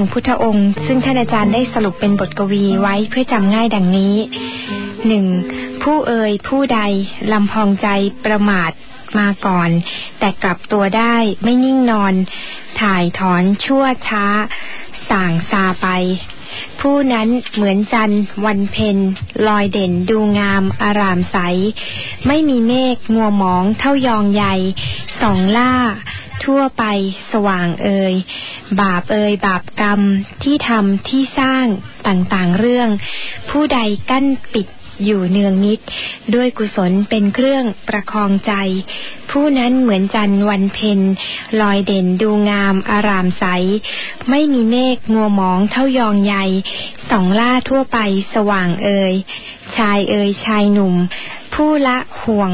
แห่งพุทธองค์ ซึ่งท่านอาจารย์ได้สรุปเป็นบทกวีไว้เพื่อจำง่ายดังนี้หนึ่งผู้เอ่ยผู้ใดลำพองใจประมาทมาก่อน แต่กลับตัวได้ไม่นิ่งนอน ถ่ายถอนชั่วช้า ส่างซาไป ผู้นั้นเหมือนจันวันเพ็ญลอยเด่นดูงามอารามใส ไม่มีเมฆมัวหมองเท่ายองใหญ่สองล่า ทั่วไปสว่างเอ่ย บาปเอ่ยบาปกรรมที่ทำที่สร้างต่างๆเรื่อง ผู้ใดกั้นปิดอยู่เนืองนิด ด้วยกุศลเป็นเครื่องประคองใจ ผู้นั้นเหมือนจันวันเพ็ญลอยเด่นดูงามอารามใส ไม่มีเมฆงัวหมองเท่ายองใหญ่สองล่าทั่วไปสว่างเอ่ยชายเอ่ยชายหนุ่ม ผู้ละห่วง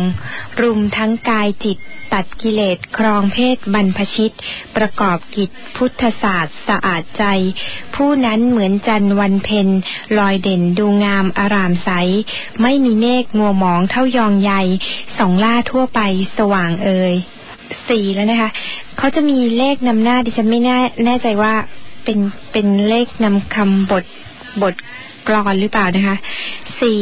รุมทั้งกายจิต ตัดกิเลสครองเพศบรรพชิต ประกอบกิจพุทธศาสตร์สะอาดใจ ผู้นั้นเหมือนจันวันเพ็ญลอยเด่นดูงามอารามใส ไม่มีเมฆงัวหมองเท่ายองใหญ่สองล่าทั่วไปสว่างเอ่ยสี่แล้วนะคะ เขาจะมีเลขนำหน้าดิฉันไม่แน่แน่ใจว่าเป็นเป็นเลขนำคำบทบทกรอนหรือเปล่านะคะสี่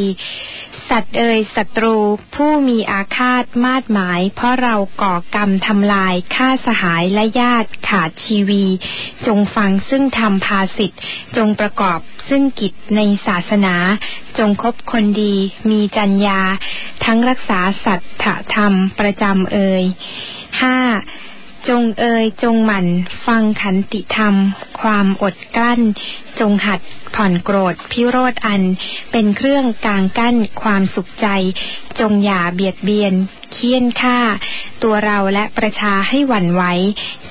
สัตว์เอ่ยศัตรู ผู้มีอาฆาตมาดหมาย เพราะเราก่อกรรมทำลายฆ่าสหายและญาติขาดชีวี จงฟังซึ่งทำภาสิทธ์จงประกอบซึ่งกิจในศาสนา จงคบคนดี มีจัญญา ทั้งรักษาสัตถธรรมประจำเอ่ยห้า จงเอ่ยจงหมั่น ฟังขันติธรรม ความอดกลั้น จงหัดผ่อนโกรธพิโรธอัน เป็นเครื่องกลางกั้นความสุขใจ จงอย่าเบียดเบียน เคี่ยนฆ่า ตัวเราและประชาให้หวั่นไหว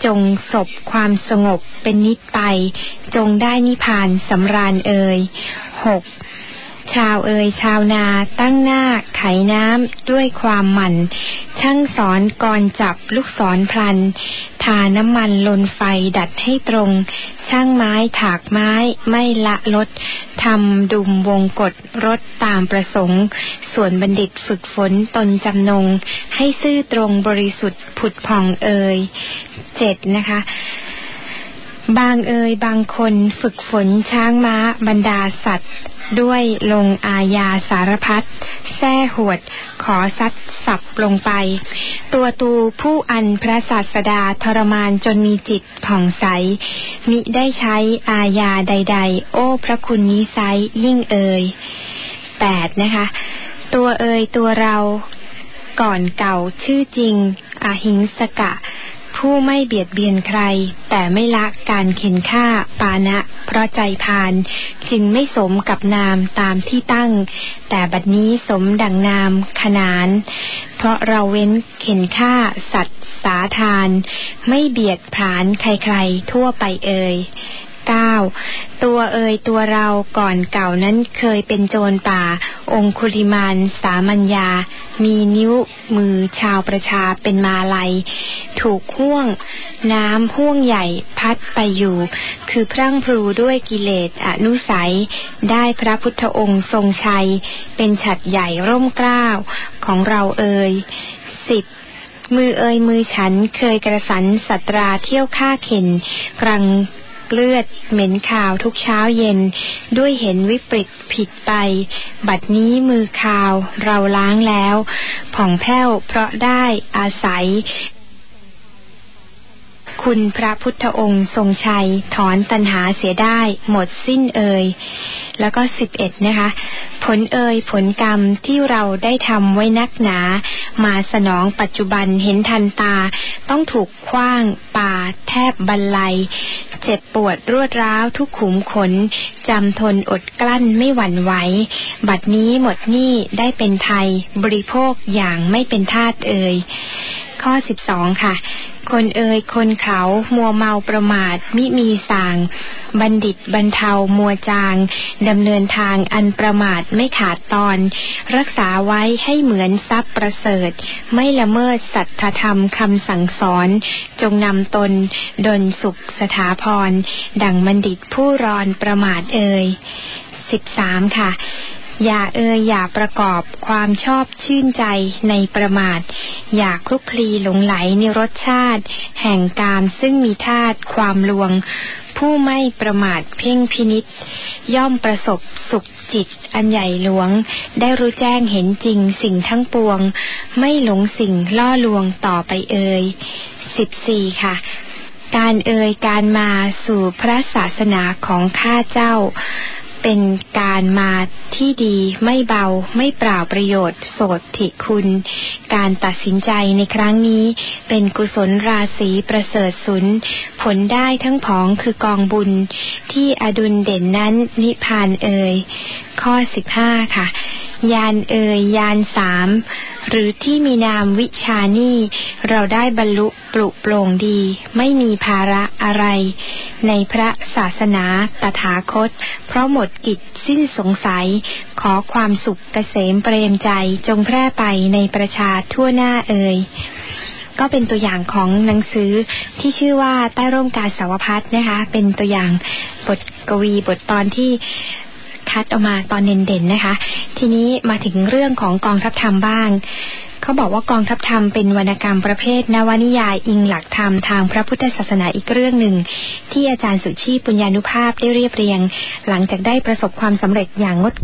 จงศพความสงบเป็นนิจไป จงได้นิพพานสำราญเอ่ยหก ชาวเอ่ยชาวนาตั้งหน้าไขน้ำด้วยความหมั่น ช่างสอนก่อนจับลูกศรพลัน ทาน้ำมันลนไฟดัดให้ตรง ช่างไม้ถากไม้ไม่ละลดทำดุมวงกฎรถตามประสงค์ ส่วนบัณฑิตฝึกฝนตนจำนง ให้ซื่อตรงบริสุทธิ์ผุดผ่องเอ่ยเจ็ดนะคะ บางเอยบางคนฝึกฝนช้างม้าบรรดาสัตว์ ด้วยลงอาญาสารพัดแท้หวด ขอซัดสับลงไป ตัวตูผู้อันพระศาสดาทรมานจนมีจิตผ่องใส มิได้ใช้อาญาใด ๆ โอ้พระคุณนี้ไซยิ่งเอ่ยแปดนะคะ ตัวเอ่ยตัวเราก่อนเก่าชื่อจริง อหิงสกะ ผู้ไม่เบียดเบียนใคร แต่ไม่ละการเข็นฆ่า ปานะ เพราะใจพาน จึงไม่สมกับนามตามที่ตั้ง แต่บัดนี้สมดังนามขนาน เพราะเราเว้นเข็นฆ่า สัตว์สาทาน ไม่เบียดผานใครๆทั่วไปเอ่ย เก้าตัวเอ่ยตัวเราก่อนเก่านั้นเคยเป็นโจรป่า องคุริมานสามัญญา มีนิ้วมือชาวประชาเป็นมาลัย ถูกห่วง น้ำห่วงใหญ่พัดไปอยู่ คือพรั่งพรูด้วยกิเลสอนุสัย ได้พระพุทธองค์ทรงชัย เป็นฉัดใหญ่ร่มเกล้าของเราเอ่ยสิบมือเอ่ยมือฉันเคยกระสันสัตราเที่ยวฆ่าเข็นกรัง เลือด เหม็นข่าวทุกเช้าเย็น ด้วยเห็นวิปริตผิดไป บัดนี้มือข่าวเราล้างแล้ว ผ่องแผ้วเพราะได้อาศัยคุณพระพุทธองค์ทรงชัย ถอนตัณหาเสียได้หมดสิ้นเอ่ย แล้วก็สิบเอ็ดนะคะ ผลเอ่ยผลกรรมที่เราได้ทำไว้นักหนา มาสนองปัจจุบันเห็นทันตา ต้องถูกคว้างป่าแทบบรรลัยเจ็บปวดรวดร้าวทุกขุมขนจำทนอดกลั้นไม่หวั่นไหว บัดนี้หมดหนี้ได้เป็นไทย บริโภคอย่างไม่เป็นทาตเอ่ย ข้อสิบสองค่ะ คนเอ่ยคนเขามัวเมาประมาท มิมีสาง บัณฑิตบรรเทามัวจางดำเนินทางอันประมาทไม่ขาดตอน รักษาไว้ให้เหมือนทรัพย์ประเสริฐ ไม่ละเมิดสัตธรรมคำสั่งสอน จงนำตน ดนสุขสถาพร ดังบัณฑิตผู้รอนประมาทเอ่ยสิบสามค่ะ อย่าเอ่ยอย่าประกอบความชอบชื่นใจในประมาท อย่าคลุกคลีหลงไหลในรสชาติ แห่งกามซึ่งมีธาตุความลวง ผู้ไม่ประมาทเพ่งพินิษย่อมประสบสุขจิตอันใหญ่หลวง ได้รู้แจ้งเห็นจริงสิ่งทั้งปวง ไม่หลงสิ่งล่อลวงต่อไปเอ่ยสิบสี่ค่ะการเอ่ยการมาสู่พระศาสนาของข้าเจ้า เป็นการมาที่ดีไม่เบาไม่เปล่าประโยชน์ โสดถิคุณ การตัดสินใจในครั้งนี้ เป็นกุศลราศีประเสริฐสุน ผลได้ทั้งผองคือกองบุญ ที่อดุลเด่นนั้นนิพานเอ่ยข้อสิบห้าค่ะ ยานเอ่ยยานสามหรือที่มีนามวิชานี่เราได้บรรลุปลุโปร่งดี ไม่มีภาระอะไร ในพระศาสนาตถาคต เพราะหมดกิจสิ้นสงสัย ขอความสุขเกษมเปรมใจจงแพร่ไปในประชาทั่วหน้าเอ่ยก็เป็นตัวอย่างของหนังสือที่ชื่อว่าใต้ร่มกาสาวพัฒนะคะ เป็นตัวอย่างบทกวีบทตอนที่ คัดออกมาตอนเด่นๆนะคะ ทีนี้มาถึงเรื่องของกองทัพธรรมบ้างเขาบอกว่ากองทัพธรรมเป็นวรรณกรรมประเภทนวนิยายอิงหลักธรรมทางพระพุทธศาสนาอีกเรื่องหนึ่ง ที่อาจารย์สุชีปุญญานุภาพได้เรียบเรียง หลังจากได้ประสบความสำเร็จอย่างงด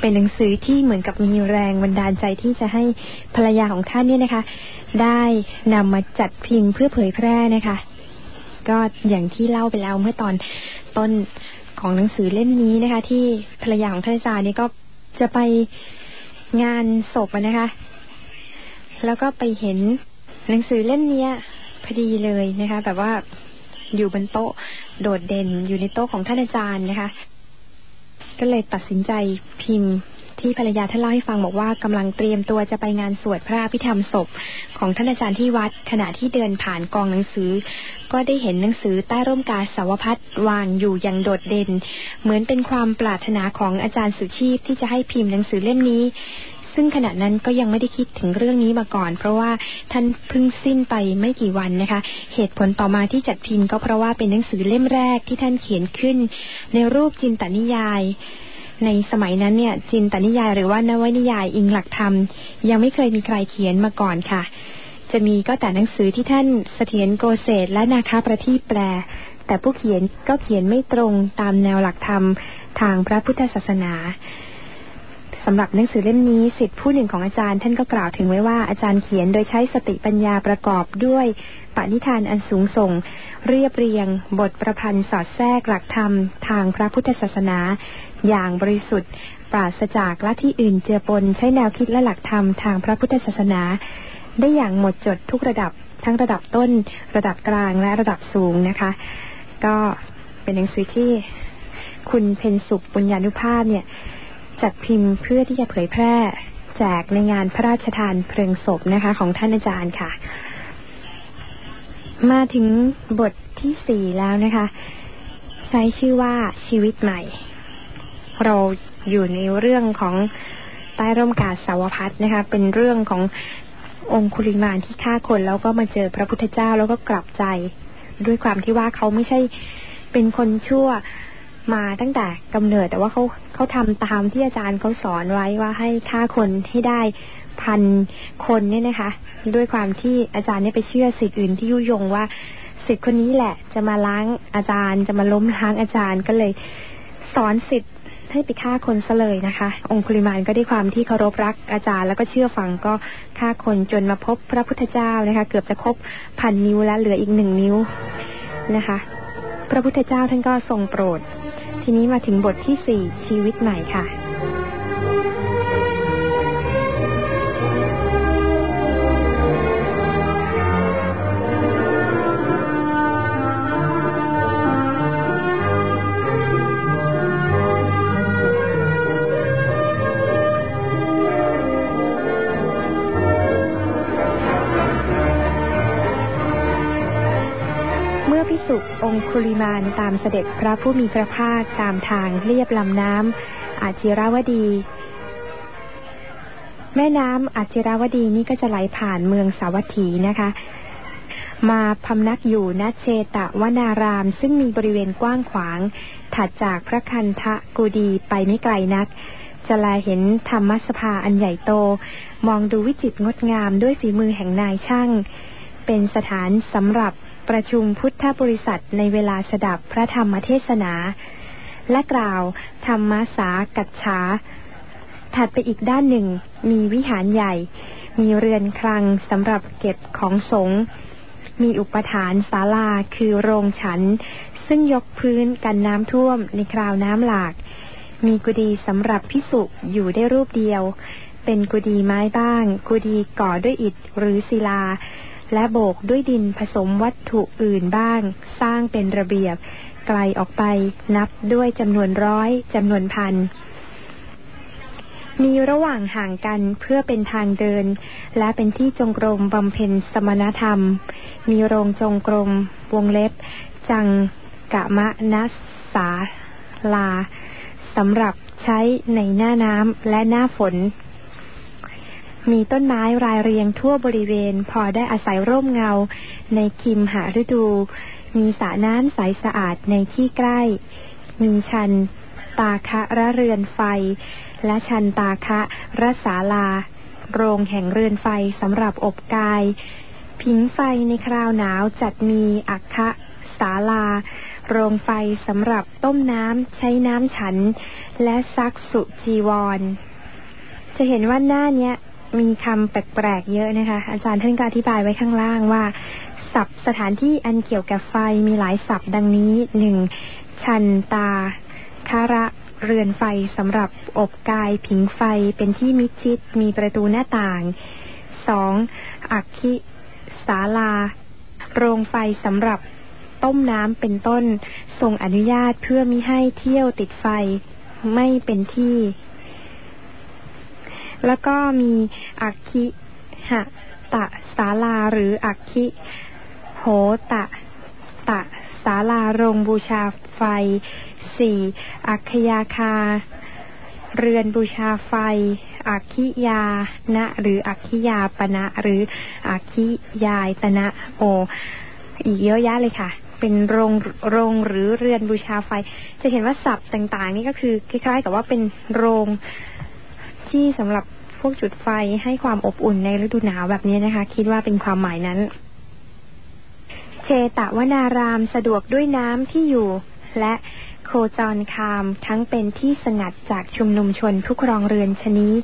เป็นหนังสือที่เหมือนกับมีแรงบันดาลใจที่จะให้ภรรยาของท่านเนี่ยนะคะ ได้นำมาจัดพิมพ์เพื่อเผยแพร่นะคะ ก็อย่างที่เล่าไปแล้วเมื่อตอนต้นของหนังสือเล่มนี้นะคะ ที่ภรรยาของท่านอาจารย์นี่ก็จะไปงานศพนะคะ แล้วก็ไปเห็นหนังสือเล่มนี้พอดีเลยนะคะ แบบว่าอยู่บนโต๊ะโดดเด่นอยู่ในโต๊ะของท่านอาจารย์นะคะ ก็เลยตัดสินใจพิมพ์ ที่ภรรยาท่านเล่าให้ฟังบอกว่ากำลังเตรียมตัวจะไปงานสวดพระพิธรรมศพ ของท่านอาจารย์ที่วัดขณะที่เดินผ่านกองหนังสือ ก็ได้เห็นหนังสือใต้ร่มกาสาวพัดวางอยู่อย่างโดดเด่น เหมือนเป็นความปรารถนาของอาจารย์สุชีพที่จะให้พิมพ์หนังสือเล่มนี้ซึ่งขณะนั้นก็ยังไม่ได้คิดถึงเรื่องนี้มาก่อน เพราะว่าท่านเพิ่งสิ้นไปไม่กี่วันนะคะ เหตุผลต่อมาที่จัดพิมพ์ก็เพราะว่าเป็นหนังสือเล่มแรกที่ท่านเขียนขึ้น ในรูปจินตนิยาย ในสมัยนั้นเนี่ยจินตนิยายหรือว่านวนิยายอิงหลักธรรม ยังไม่เคยมีใครเขียนมาก่อนค่ะ จะมีก็แต่หนังสือที่ท่านเสถียรโกเศษและนาคาประทีปแปล แต่ผู้เขียนก็เขียนไม่ตรงตามแนวหลักธรรมทางพระพุทธศาสนาสำหรับหนังสือเล่มนี้สิทธิผู้หนึ่งของอาจารย์ท่านก็กล่าวถึงไว้ว่าอาจารย์เขียนโดยใช้สติปัญญาประกอบด้วยปณิธานอันสูงส่ง เรียบเรียง บทประพันธ์สอดแทรกหลักธรรม ทางพระพุทธศาสนา อย่างบริสุทธิ์ ปราศจากละที่อื่นเจือปนใช้แนวคิดและหลักธรรมทางพระพุทธศาสนา ได้อย่างหมดจดทุกระดับ ทั้งระดับต้น ระดับกลางและระดับสูงนะคะ ก็เป็นหนังสือที่คุณเพนสุขปุญญานุภาพเนี่ย จัดพิมพ์เพื่อที่จะเผยแพร่แจกในงานพระราชทานเพลิงศพนะคะ ของท่านอาจารย์ค่ะ มาถึงบทที่สี่แล้วนะคะ ใช้ชื่อว่าชีวิตใหม่ เราอยู่ในเรื่องของใต้ร่มกาสาวพัฒนะคะ เป็นเรื่องขององคุลิมานที่ฆ่าคนแล้วก็มาเจอพระพุทธเจ้าแล้วก็กลับใจ ด้วยความที่ว่าเขาไม่ใช่เป็นคนชั่วมาตั้งแต่กำเนิด แต่ว่าเขาเขาทำตามที่อาจารย์เขาสอนไว้ว่าให้ฆ่าคนให้ได้พันคนเนี่ยนะคะ ด้วยความที่อาจารย์เนี่ยไปเชื่อสิทธิ์อื่นที่ยุยงว่าสิทธิ์คนนี้แหละ จะมาล้างอาจารย์ จะมาล้มล้างอาจารย์ก็เลย สอนสิทธิ์ ให้ไปฆ่าคนซะเลยนะคะ องคุลิมานก็ได้ความที่เคารพรักอาจารย์แล้วก็เชื่อฟังก็ฆ่าคนจนมาพบพระพุทธเจ้านะคะ เกือบจะครบพันนิ้วแล้วเหลืออีกหนึ่งนิ้วนะคะ พระพุทธเจ้าท่านก็ทรงโปรด ทีนี้มาถึงบทที่สี่ชีวิตใหม่ค่ะ องคุลิมานตามเสด็จพระผู้มีพระภาคตามทางเรียบลำน้ำอาจิราวดี แม่น้ำอาจิราวดีนี่ก็จะไหลผ่านเมืองสาวัตถีนะคะ มาพำนักอยู่ณเชตวนาราม ซึ่งมีบริเวณกว้างขวาง ถัดจากพระคันทะกูดีไปไม่ไกลนักจะลาเห็นธรรมสภาอันใหญ่โต มองดูวิจิตรงดงามด้วยฝีมือแห่งนายช่าง เป็นสถานสำหรับ ประชุมพุทธบริษัทในเวลาสดับพระธรรมเทศนา และกล่าว ธรรมสากัจฉาถัดไปอีกด้านหนึ่ง มีวิหารใหญ่ มีเรือนคลังสำหรับเก็บของสงฆ์มีอุปทานศาลาคือโรงฉัน ซึ่งยกพื้นกันน้ำท่วมในคราวน้ำหลาก มีกุฏิสำหรับพิสุอยู่ได้รูปเดียว เป็นกุฏิไม้บ้าง กุฏิก่อด้วยอิฐหรือศิลา และโบกด้วยดินผสมวัตถุอื่นบ้าง สร้างเป็นระเบียบ ไกลออกไปนับด้วยจำนวนร้อยจำนวนพันมีระหว่างห่างกันเพื่อเป็นทางเดิน และเป็นที่จงกรมบำเพ็ญสมณธรรม มีโรงจงกรม วงเล็บ จังกะมะนัสสาลาสำหรับใช้ในหน้าน้ำและหน้าฝน มีต้นไม้รายเรียงทั่วบริเวณ พอได้อาศัยร่มเงา ในคิมหาฤดู มีสระน้ำใสสะอาดในที่ใกล้ มีชัน ตาคะระเรือนไฟ และชันตาคะรัศาลา โรงแห่งเรือนไฟสำหรับอบกาย ผิงไฟในคราวหนาวจัดมีอักคะศาลา โรงไฟสำหรับต้มน้ำใช้น้ำฉัน และซักสุจีวร จะเห็นว่าหน้าเนี้ย มีคำแปลกๆเยอะนะคะ อาจารย์ท่านก็อธิบายไว้ข้างล่างว่าศัพท์สถานที่อันเกี่ยวกับไฟมีหลายศัพท์ดังนี้หนึ่งชันตาคาระเรือนไฟสำหรับอบกายผิงไฟเป็นที่มิดชิดมีประตูหน้าต่างสองอักขิศาลา โรงไฟสำหรับต้มน้ำเป็นต้นทรงอนุญาตเพื่อมิให้เที่ยวติดไฟไม่เป็นที่ แล้วก็มีอักขิหะตะศาลาหรืออักขิโหตะ ตะศาลาโรงบูชาไฟสี่อัคยาคา เรือนบูชาไฟ อักขิยาณหรืออักขิยาปณะหรืออักขิยายตนะโอ อีกเยอะแยะเลยค่ะเป็นโรงโรงหรือเรือนบูชาไฟ จะเห็นว่าศัพท์ต่างๆ นี่ก็คือคล้ายๆกับว่าเป็นโรง ที่สำหรับพวกจุดไฟให้ความอบอุ่นในฤดูหนาวแบบนี้นะคะ คิดว่าเป็นความหมายนั้นเชตวนารามสะดวกด้วยน้ำที่อยู่ และโคจรคามทั้งเป็นที่สงัดจากชุมนุมชนผู้ครองเรือนชนี้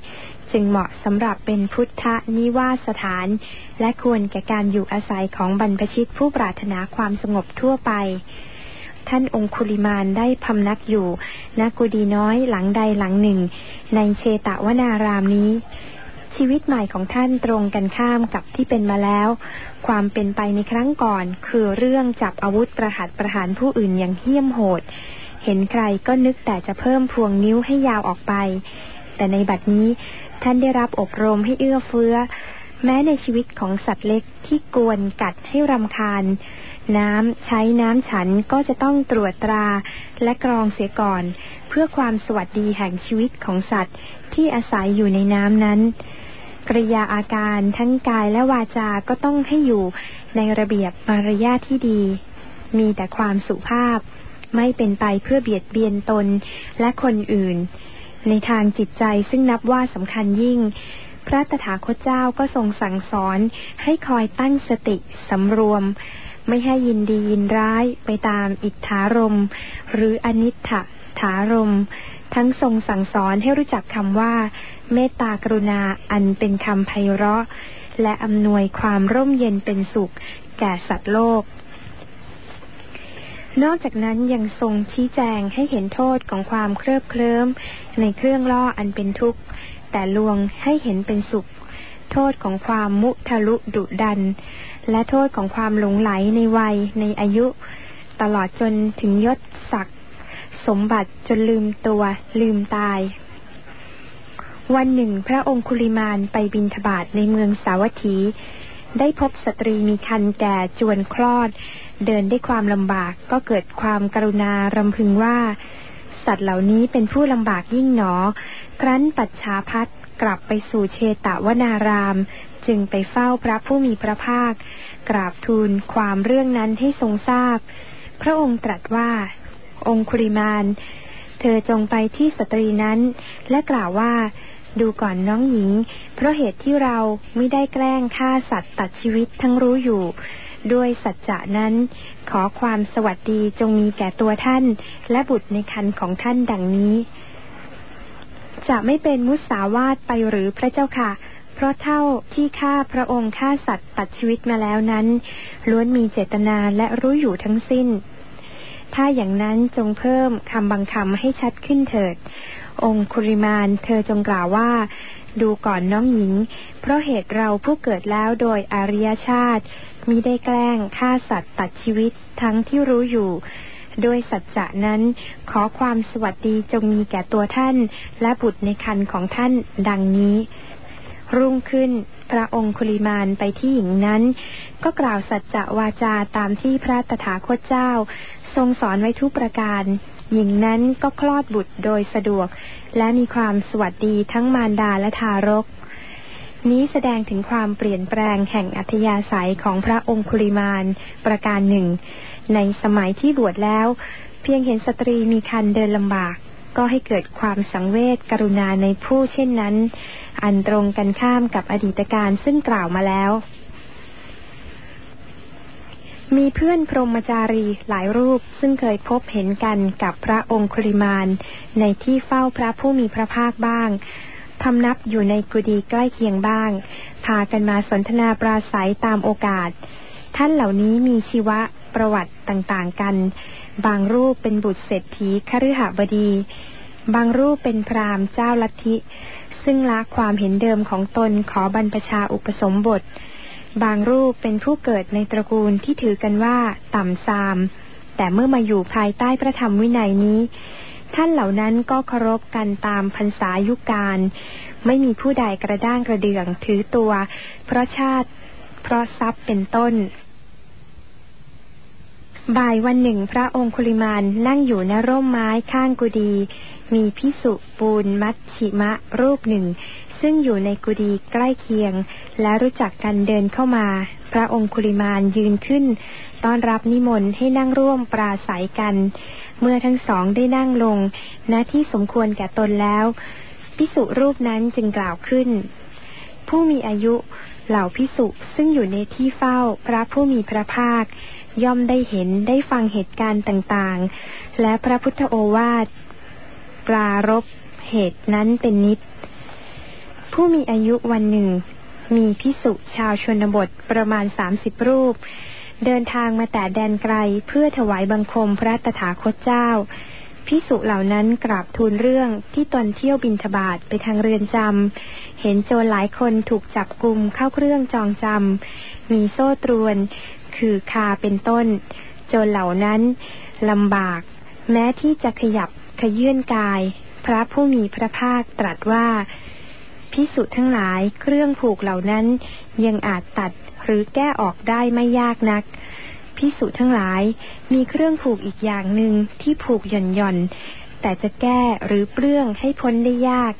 จึงเหมาะสำหรับเป็นพุทธนิวาสถาน และควรแก่การอยู่อาศัยของบรรพชิตผู้ปรารถนาความสงบทั่วไป ท่านองคุลิมานได้พำนักอยู่ณกุดีน้อยหลังใดหลังหนึ่ง ในเชตวนารามนี้ ชีวิตใหม่ของท่านตรงกันข้ามกับที่เป็นมาแล้ว ความเป็นไปในครั้งก่อน คือเรื่องจับอาวุธประหัตประหารผู้อื่นอย่างเหี้ยมโหด เห็นใครก็นึกแต่จะเพิ่มพวงนิ้วให้ยาวออกไป แต่ในบัดนี้ท่านได้รับอบรมให้เอื้อเฟื้อ แม้ในชีวิตของสัตว์เล็กที่กวนกัดให้รำคาญ น้ำใช้น้ำฉันก็จะต้องตรวจตราและกรองเสียก่อน เพื่อความสวัสดีแห่งชีวิตของสัตว์ที่อาศัยอยู่ในน้ำนั้น กริยาอาการทั้งกายและวาจาก็ต้องให้อยู่ในระเบียบมารยาทที่ดี มีแต่ความสุภาพ ไม่เป็นไปเพื่อเบียดเบียนตนและคนอื่น ในทางจิตใจซึ่งนับว่าสำคัญยิ่งพระตถาคตเจ้าก็ทรงสั่งสอนให้คอยตั้งสติสำรวม ไม่ให้ยินดียินร้ายไปตามอิทธารม หรืออนิถถารม ทั้งทรงสั่งสอนให้รู้จักคำว่า เมตตากรุณาอันเป็นคำไพเราะ และอำนวยความร่มเย็นเป็นสุข แก่สัตว์โลก นอกจากนั้นยังทรงชี้แจงให้เห็นโทษของความเคลิบเคลิ้มในเครื่องล่ออันเป็นทุกข์ แต่ลวงให้เห็นเป็นสุข โทษของความมุทะลุดุดัน และโทษของความหลงไหลในวัยในอายุ ตลอดจนถึงยศศักดิ์สมบัติจนลืมตัว ลืมตาย วันหนึ่ง พระองคุลิมานไปบินทบาทในเมืองสาวัตถี ได้พบสตรีมีคันแก่จวนคลอด เดินได้ความลำบากก็เกิดความกรุณารำพึงว่า สัตว์เหล่านี้เป็นผู้ลำบากยิ่งหนอ ครั้นปัจฉาพัดกลับไปสู่เชตวนาราม จึงไปเฝ้าพระผู้มีพระภาค กราบทูลความเรื่องนั้นให้ทรงทราบพระองค์ตรัสว่า องคุริมานเธอจงไปที่สตรีนั้น และกล่าวว่า ดูก่อนน้องหญิง เพราะเหตุที่เราไม่ได้แกล้งฆ่าสัตว์ตัดชีวิตทั้งรู้อยู่ ด้วยสัจจะนั้น ขอความสวัสดีจงมีแก่ตัวท่าน และบุตรในคันของท่านดังนี้ จะไม่เป็นมุสาวาทไปหรือพระเจ้าค่ะ เพราะเท่าที่ข้าพระองค์ฆ่าสัตว์ตัดชีวิตมาแล้วนั้น ล้วนมีเจตนาและรู้อยู่ทั้งสิ้น ถ้าอย่างนั้นจงเพิ่มคำบางคำให้ชัดขึ้นเถิด องคุริมานเธอจงกล่าวว่า ดูก่อนน้องหญิง เพราะเหตุเราผู้เกิดแล้วโดยอริยชาติมิได้แกล้งฆ่าสัตว์ตัดชีวิตทั้งที่รู้อยู่โดยสัจจะนั้นขอความสวัสดีจงมีแก่ตัวท่าน และบุตรในคันของท่านดังนี้ รุ่งขึ้น พระองค์คุลิมานไปที่หญิงนั้น ก็กล่าวสัจจะวาจาตามที่พระตถาคตเจ้า ทรงสอนไว้ทุกประการ หญิงนั้นก็คลอดบุตรโดยสะดวก และมีความสวัสดีทั้งมารดาและทารก นี้แสดงถึงความเปลี่ยนแปลงแห่งอัธยาศัยของพระองคุลิมานประการหนึ่ง ในสมัยที่บวชแล้ว เพียงเห็นสตรีมีคันเดินลำบากก็ให้เกิดความสังเวชกรุณาในผู้เช่นนั้น อันตรงกันข้ามกับอดีตการซึ่งกล่าวมาแล้ว มีเพื่อนพรหมจารีหลายรูปซึ่งเคยพบเห็นกันกับพระองคุลิมานในที่เฝ้าพระผู้มีพระภาคบ้างพำนับอยู่ในกุฏิใกล้เคียงบ้าง พากันมาสนทนาปราศัยตามโอกาส ท่านเหล่านี้มีชีวะประวัติต่างๆกัน บางรูปเป็นบุตรเศรษฐีคฤหบดี บางรูปเป็นพราหมณ์เจ้าลัทธิ ซึ่งละความเห็นเดิมของตนขอบรรพชาอุปสมบท บางรูปเป็นผู้เกิดในตระกูลที่ถือกันว่า ต่ำซาม แต่เมื่อมาอยู่ภายใต้พระธรรมวินัยนี้ ท่านเหล่านั้นก็เคารพกันตามพรรษายุการ ไม่มีผู้ใดกระด้างกระเดื่องถือตัว เพราะชาติ เพราะทรัพย์เป็นต้น บ่ายวันหนึ่งพระองคุลิมานนั่งอยู่ในร่มไม้ข้างกุดี มีพิสุปูนมัชชิมะรูปหนึ่ง ซึ่งอยู่ในกุฏิใกล้เคียง และรู้จักกันเดินเข้ามา พระองคุลิมานยืนขึ้น ต้อนรับนิมนต์ให้นั่งร่วมปราศัยกัน เมื่อทั้งสองได้นั่งลงณที่สมควรแก่ตนแล้ว พิสุรูปนั้นจึงกล่าวขึ้น ผู้มีอายุเหล่าพิสุซึ่งอยู่ในที่เฝ้าพระผู้มีพระภาค ย่อมได้เห็นได้ฟังเหตุการณ์ต่างๆ และพระพุทธโอวาทปรารบเหตุนั้นเป็นนิด ผู้มีอายุวันหนึ่ง มีพิสุชาวชนบทประมาณสามสิบรูป เดินทางมาแต่แดนไกลเพื่อถวายบังคมพระตถาคตเจ้าพิสุเหล่านั้นกราบทูลเรื่องที่ตนเที่ยวบินทบาทไปทางเรือนจำ เห็นโจรหลายคนถูกจับกลุมเข้าเครื่องจองจำ มีโซ่ตรวน คือคาเป็นต้นจรเหล่านั้นลำบาก แม้ที่จะขยับขยื่นกาย พระผู้มีพระภาคตรัสว่าพิสุทั้งหลายเครื่องผูกเหล่านั้น ยังอาจตัดหรือแก้ออกได้ไม่ยากนักพิสุทั้งหลายมีเครื่องผูกอีกอย่างหนึ่งที่ผูกหย่อนหย่อนแต่จะแก้หรือเปลื้องให้พ้นได้ยาก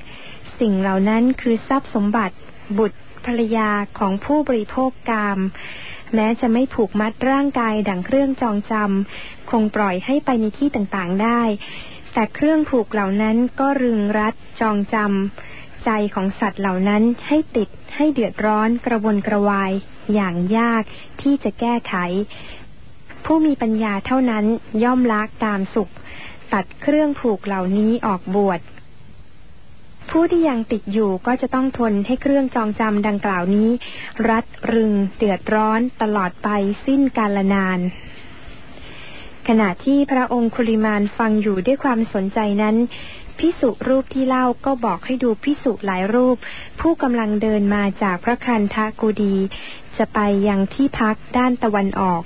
สิ่งเหล่านั้นคือทรัพย์สมบัติ บุตรภรรยาของผู้บริโภคกาม แม้จะไม่ผูกมัดร่างกายดังเครื่องจองจำคงปล่อยให้ไปในที่ต่างๆได้ แต่เครื่องผูกเหล่านั้นก็รึงรัดจองจำใจของสัตว์เหล่านั้นให้ติดให้เดือดร้อนกระวนกระวาย อย่างยากที่จะแก้ไข ผู้มีปัญญาเท่านั้นย่อมละตามสุข ตัดเครื่องผูกเหล่านี้ออกบวช ผู้ที่ยังติดอยู่ก็จะต้องทนให้เครื่องจองจำดังกล่าวนี้ รัดรึงเดือดร้อนตลอดไปสิ้นกาลนาน ขณะที่พระองค์คุลิมานฟังอยู่ด้วยความสนใจนั้นพิสุรูปที่เล่าก็บอกให้ดูพิสุหลายรูป ผู้กำลังเดินมาจากพระคันทากูดี จะไปยังที่พักด้านตะวันออก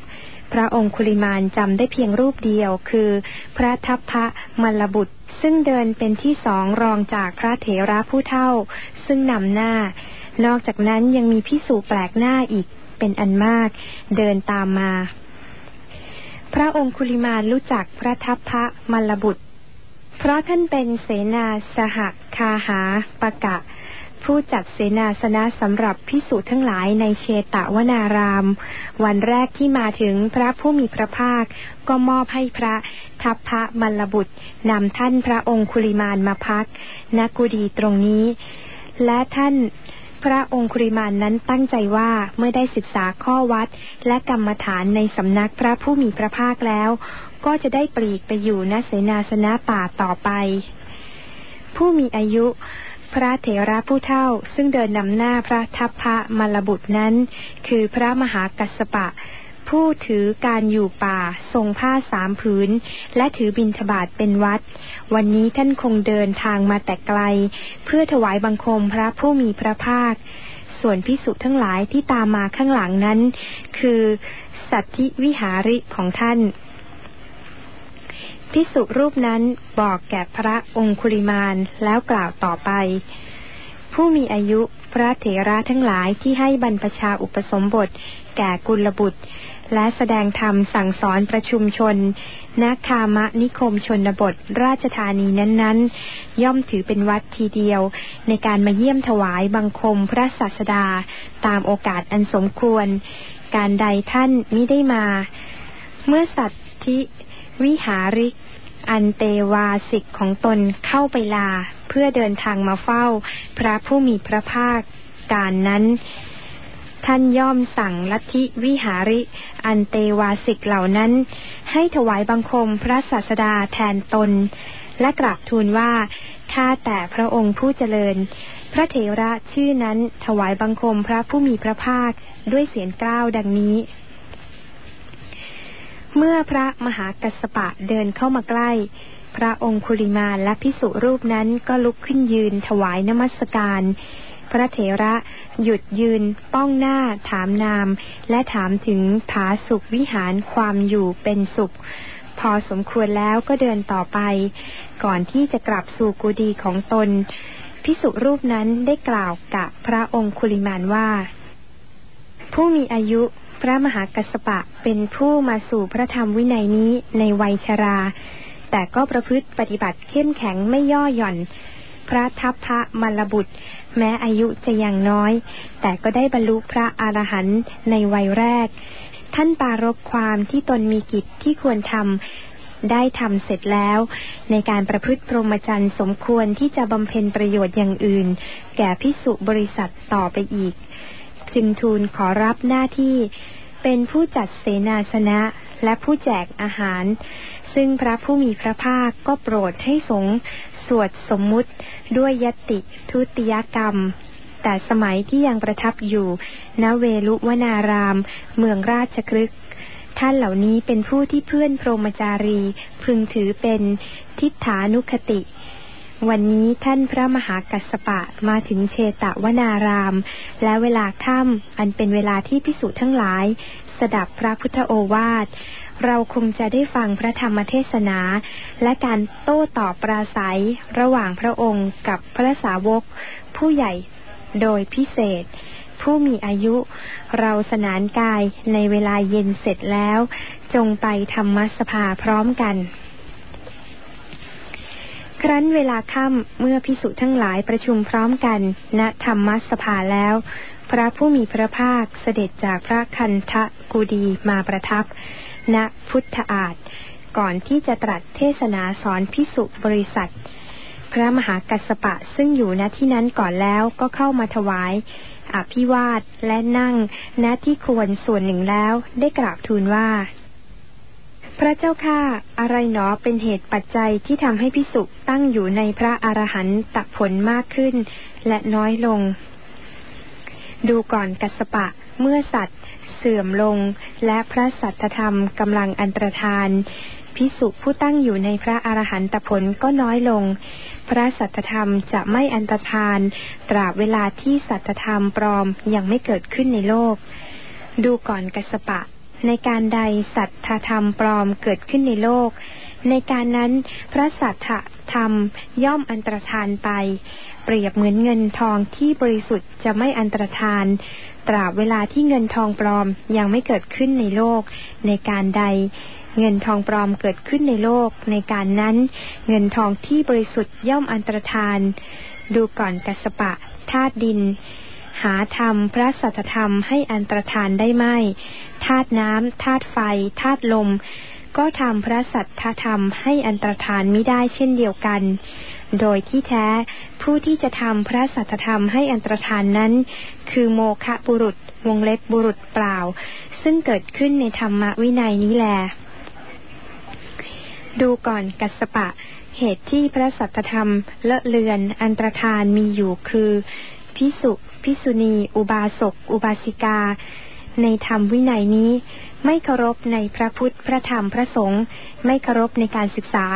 พระองคุลิมานจำได้เพียงรูปเดียวคือ พระทัพพระมลบุตร ซึ่งเดินเป็นที่สองรองจากพระเถระผู้เท่า ซึ่งนำหน้า นอกจากนั้นยังมีพิสุแปลกหน้าอีกเป็นอันมาก เดินตามมา พระองค์คุลิมานรู้จักพระทัพพระมลบุตร เพราะท่านเป็นเสนาสหคาหาปะกะ ผู้จัดเสนาสนะสำหรับพิสูจน์ทั้งหลายในเชตวนาราม วันแรกที่มาถึงพระผู้มีพระภาค ก็มอบให้พระทัพพระมลบุตรนำท่านพระองคุลิมานมาพักณกุดีตรงนี้ และท่านพระองคุริมานนั้นตั้งใจว่าเมื่อได้ศึกษาข้อวัด และกรรมฐานในสำนักพระผู้มีพระภาคแล้ว ก็จะได้ปลีกไปอยู่ณเสนาสนะป่าต่อไป ผู้มีอายุ พระเถระผู้เท่าซึ่งเดินนำหน้าพระทัพพระมลบุตรนั้น คือพระมหากัสปะ ผู้ถือการอยู่ป่าทรงผ้าสามผืน และถือบิณฑบาตเป็นวัด วันนี้ท่านคงเดินทางมาแต่ไกล เพื่อถวายบังคมพระผู้มีพระภาค ส่วนพิสุทั้งหลายที่ตามมาข้างหลังนั้น คือสัตธิวิหาริของท่าน พิสุรูปนั้นบอกแก่พระองคุลิมานแล้วกล่าวต่อไป ผู้มีอายุพระเถระทั้งหลายที่ให้บรรพชาอุปสมบท แก่กุลบุตร และแสดงธรรมสั่งสอนประชุมชนนักคามะนิคมชนบทราชธานีนั้นๆ ย่อมถือเป็นวัดทีเดียว ในการมาเยี่ยมถวายบังคมพระศาสดา ตามโอกาสอันสมควร การใดท่านมิได้มา เมื่อสัตว์ที่ วิหาริก อันเตวาสิกของตนเข้าไปลา เพื่อเดินทางมาเฝ้า พระผู้มีพระภาค การนั้น ท่านย่อมสั่งลัทธิวิหาริ อันเตวาสิกเหล่านั้น ให้ถวายบังคมพระศาสดาแทนตน และกราบทูลว่าข้าแต่พระองค์ผู้เจริญ พระเถระชื่อนั้นถวายบังคมพระผู้มีพระภาคด้วยเสียงกล้าวดังนี้ เมื่อพระมหากัสปะเดินเข้ามาใกล้ พระองคุลิมาและพิสุรูปนั้นก็ลุกขึ้นยืนถวายนมัสการ พระเถระหยุดยืน ป้องหน้า ถามนาม และถามถึงผาสุขวิหารความอยู่เป็นสุข พอสมควรแล้วก็เดินต่อไป ก่อนที่จะกลับสู่กุฏิของตน พิสุรูปนั้นได้กล่าวกับพระองคุลิมานว่า ผู้มีอายุ พระมหากัสปะเป็นผู้มาสู่พระธรรมวินัยนี้ในวัยชรา แต่ก็ประพฤติปฏิบัติเข้มแข็งไม่ย่อหย่อน พระทัพพระมลบุตร แม้อายุจะยังน้อย แต่ก็ได้บรรลุพระอรหันต์ในวัยแรก ท่านปารบความที่ตนมีกิจที่ควรทำได้ทำเสร็จแล้ว ในการประพฤติพรหมจรรย์สมควรที่จะบำเพ็ญประโยชน์อย่างอื่น แก่พิสุบริษัทต่อไปอีก จึงทูลขอรับหน้าที่ เป็นผู้จัดเสนาสนะและผู้แจกอาหาร ซึ่งพระผู้มีพระภาคก็โปรดให้สงสวดสมมุติด้วยยติทุติยกรรม แต่สมัยที่ยังประทับอยู่ณเวลุวนาราม เมืองราชครึกท่านเหล่านี้เป็นผู้ที่เพื่อนพรหมจารี พึงถือเป็นทิฏฐานุคติ วันนี้ท่านพระมหากัสปะมาถึงเชตวนาราม และเวลาค่ำอันเป็นเวลาที่พิสุทั้งหลาย สดับพระพุทธโอวาท เราคงจะได้ฟังพระธรรมเทศนา และการโต้ตอบปราศัยระหว่างพระองค์กับพระสาวก ผู้ใหญ่โดยพิเศษ ผู้มีอายุ เราสนานกายในเวลาเย็นเสร็จแล้ว จงไปธรรมสภาพร้อมกัน ครั้นเวลาค่ำเมื่อพิสุทั้งหลายประชุมพร้อมกัน ณธรรมสภาแล้ว พระผู้มีพระภาคเสด็จจากพระคันทะกูดีมาประทับ ณพุทธอาฏก่อนที่จะตรัสเทศนาสอนพิสุบริษัท พระมหากัสปะซึ่งอยู่ณที่นั้นก่อนแล้วก็เข้ามาถวายอภิวาทและนั่งณที่ควรส่วนหนึ่งแล้วได้กราบทูลว่า พระเจ้าข้าอะไรหนอเป็นเหตุปัจจัยที่ทำให้พิสุตั้งอยู่ในพระอรหันตผลมากขึ้น และน้อยลง ดูก่อนกัสปะเมื่อสัตว์ เสื่อมลง และพระสัตธรรมกำลังอันตรธานพิสุผู้ตั้งอยู่ในพระอรหันตผลก็น้อยลง พระสัตธรรมจะไม่อันตรธาน ตราบเวลาที่สัตธรรมปลอมยังไม่เกิดขึ้นในโลก ดูก่อนกัสปะ ในการใดสัตธธรรมปลอมเกิดขึ้นในโลก ในการนั้นพระสัตธรรมย่อมอันตรธานไป เปรียบเหมือนเงินทองที่บริสุทธิ์จะไม่อันตรธาน ตราบเวลาที่เงินทองปลอมยังไม่เกิดขึ้นในโลก ในการใดเงินทองปลอมเกิดขึ้นในโลก ในการนั้น เงินทองที่บริสุทธิ์ย่อมอันตรธาน ดูก่อนกัสปะธาตุดิน หาธรรมพระสัทธรรมให้อันตรธานได้ไหมธาตุน้ำธาตุไฟธาตุลม ก็ทำพระสัทธรรมให้อันตรธานไม่ได้เช่นเดียวกัน โดยที่แท้ผู้ที่จะทำพระสัทธรรมให้อันตรธานนั้น คือโมคะบุรุษวงเล็บบุรุษเปล่า ซึ่งเกิดขึ้นในธรรมวินัยนี้แล ดูก่อนกัสปะ เหตุที่พระสัทธรรมเลอะเลือนอันตรธานมีอยู่คือพิสุ พิสุณี อุบาสก อุบาสิกา ในธรรมวินัยนี้ ไม่เคารพในพระพุทธพระธรรมพระสงฆ์ไม่เคารพในการศึกษา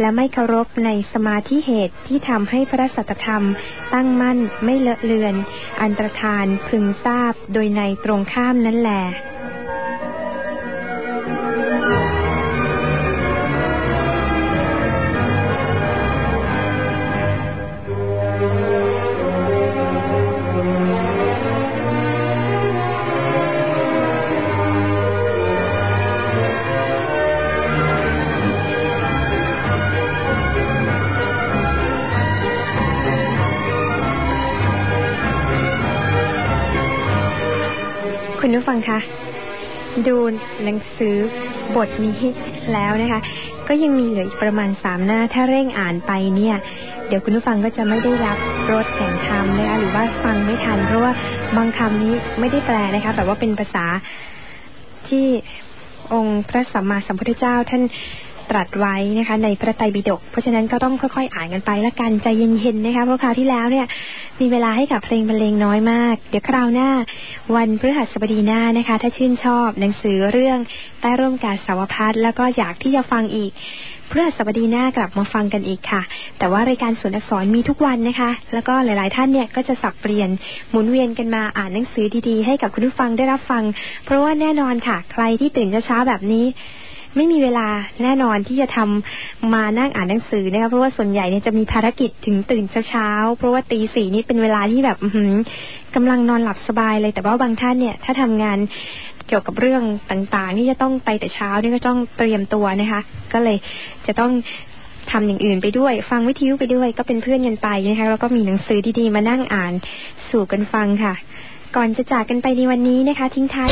และไม่เคารพในสมาธิเหตุที่ทำให้พระสัตธรรม ตั้งมั่นไม่เลอะเลือน อันตรธานพึงทราบโดยในตรงข้ามนั้นแหละ คุณผู้ฟังคะดูหนังสือบทนี้แล้วนะคะ ก็ยังมีเหลืออีกประมาณสามหน้า ถ้าเร่งอ่านไปเนี่ย เดี๋ยวคุณผู้ฟังก็จะไม่ได้รับรสแห่งธรรมนะคะหรือว่าฟังไม่ทัน เพราะว่าบางคำนี้ไม่ได้แปลนะคะแบบว่าเป็นภาษาที่องค์พระสัมมาสัมพุทธเจ้าท่านตรัสไว้นะคะ ในพระไตรปิฎกเพราะฉะนั้นก็ต้องค่อยๆอ่านกันไปละกันใจเย็นๆนะคะเพราะคราวที่แล้วเนี่ย มีเวลาให้กับเพลงบรรเลงน้อยมาก เดี๋ยวคราวหน้า วันพฤหัสบดีหน้านะคะ ถ้าชื่นชอบหนังสือเรื่องใต้ร่มกาสาวพัดแล้วก็อยากที่จะฟังอีกเพื่อสบดีหน้ากลับมาฟังกันอีกค่ะ แต่ว่ารายการสวนอักษรมีทุกวันนะคะ แล้วก็หลาย ๆ ท่านเนี่ยก็จะสับเปลี่ยนหมุนเวียนกันมาอ่านหนังสือดี ๆ ให้กับคุณผู้ฟังได้รับฟัง เพราะว่าแน่นอนค่ะ ใครที่ตื่นเช้าแบบนี้ ไม่มีเวลาแน่นอนที่จะทำมานั่งอ่านหนังสือนะคะเพราะว่าส่วนใหญ่เนี่ยจะมีภารกิจถึงตื่นเช้าเพราะว่าตีสี่นี่เป็นเวลาที่แบบกำลังนอนหลับสบายเลยแต่ว่าบางท่านเนี่ย ถ้าทำงานเกี่ยวกับเรื่องต่างๆนี่จะต้องไปแต่เช้านี่ก็ต้องเตรียมตัวนะคะ ก็เลยจะต้องทำอย่างอื่นไปด้วย ฟังวิทยุไปด้วยก็เป็นเพื่อนกันไปนะคะแล้วก็มีหนังสือดีๆมานั่งอ่านสู่กันฟังค่ะ ก่อนจะจากกันไปในวันนี้นะคะ ทิ้งท้าย